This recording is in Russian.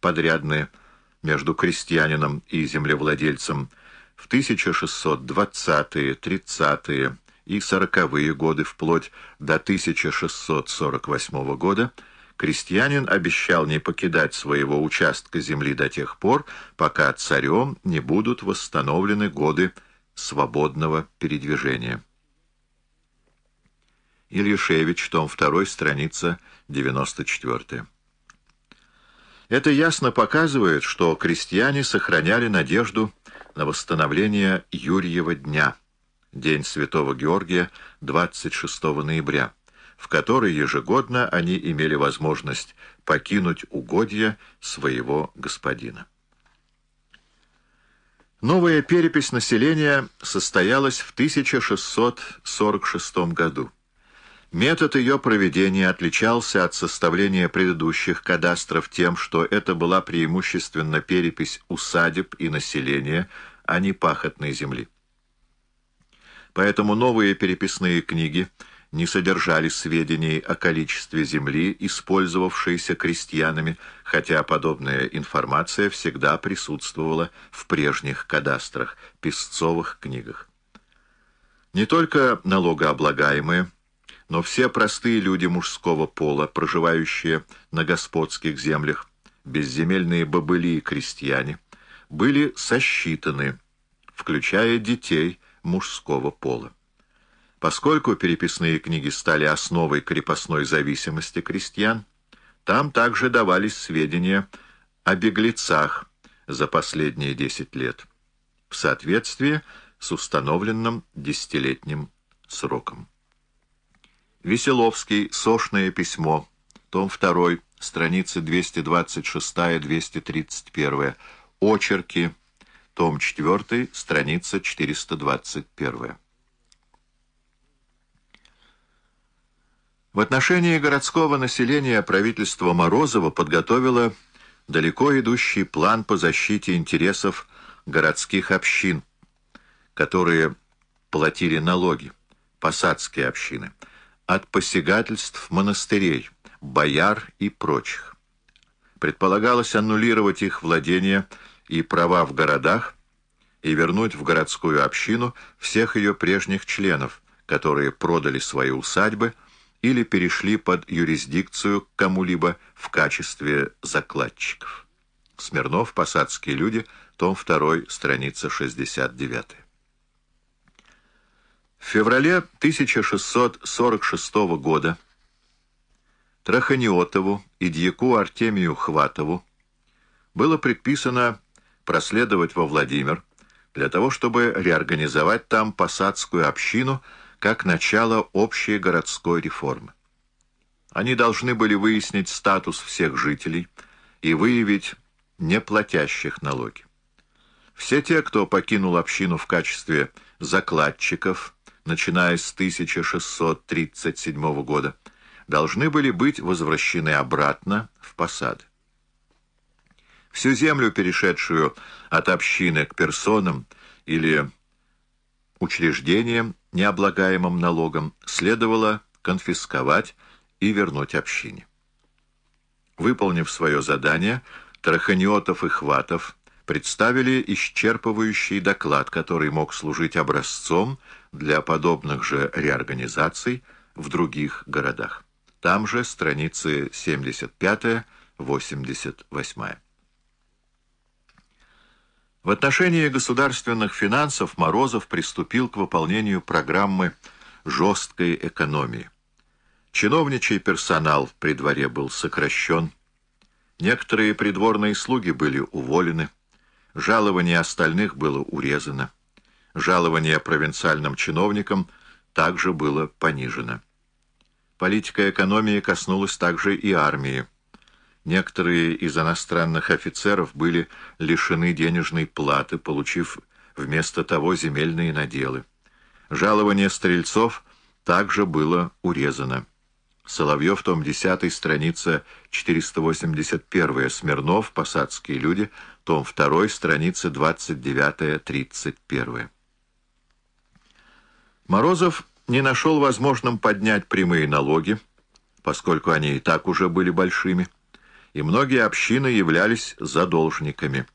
подрядные между крестьянином и землевладельцем в 1620-е, 30-е и 40-е годы вплоть до 1648 года крестьянин обещал не покидать своего участка земли до тех пор, пока царем не будут восстановлены годы свободного передвижения. Ильяшевич, том 2, страница 94. Это ясно показывает, что крестьяне сохраняли надежду на восстановление Юрьева дня, день Святого Георгия, 26 ноября, в который ежегодно они имели возможность покинуть угодья своего господина. Новая перепись населения состоялась в 1646 году. Метод ее проведения отличался от составления предыдущих кадастров тем, что это была преимущественно перепись усадеб и населения, а не пахотной земли. Поэтому новые переписные книги не содержали сведений о количестве земли, использовавшейся крестьянами, хотя подобная информация всегда присутствовала в прежних кадастрах, песцовых книгах. Не только налогооблагаемые, но все простые люди мужского пола, проживающие на господских землях, безземельные бобыли и крестьяне, были сосчитаны, включая детей мужского пола. Поскольку переписные книги стали основой крепостной зависимости крестьян, там также давались сведения о беглецах за последние десять лет, в соответствии с установленным десятилетним сроком. Веселовский, Сошное письмо, том 2, страницы 226-231, Очерки, том 4, страница 421. В отношении городского населения правительство Морозова подготовило далеко идущий план по защите интересов городских общин, которые платили налоги, посадские общины – от посягательств монастырей, бояр и прочих. Предполагалось аннулировать их владения и права в городах и вернуть в городскую общину всех ее прежних членов, которые продали свои усадьбы или перешли под юрисдикцию кому-либо в качестве закладчиков. Смирнов, «Посадские люди», том 2, страница 69. В феврале 1646 года Траханиотову и дьяку Артемию Хватову было предписано проследовать во Владимир для того, чтобы реорганизовать там посадскую общину как начало общей городской реформы. Они должны были выяснить статус всех жителей и выявить неплатящих налоги. Все те, кто покинул общину в качестве закладчиков, начиная с 1637 года, должны были быть возвращены обратно в посады. Всю землю, перешедшую от общины к персонам или учреждениям, необлагаемым налогом, следовало конфисковать и вернуть общине. Выполнив свое задание, Траханиотов и Хватов представили исчерпывающий доклад, который мог служить образцом для подобных же реорганизаций в других городах. Там же страницы 75-88. В отношении государственных финансов Морозов приступил к выполнению программы жесткой экономии. Чиновничий персонал при дворе был сокращен, некоторые придворные слуги были уволены, жалование остальных было урезано. Жалование провинциальным чиновникам также было понижено. Политика экономии коснулась также и армии. Некоторые из иностранных офицеров были лишены денежной платы, получив вместо того земельные наделы. Жалование стрельцов также было урезано. Соловьев, том 10, страница 481, Смирнов, «Посадские люди», том 2, страница 29-31. Морозов не нашел возможным поднять прямые налоги, поскольку они и так уже были большими, и многие общины являлись задолжниками.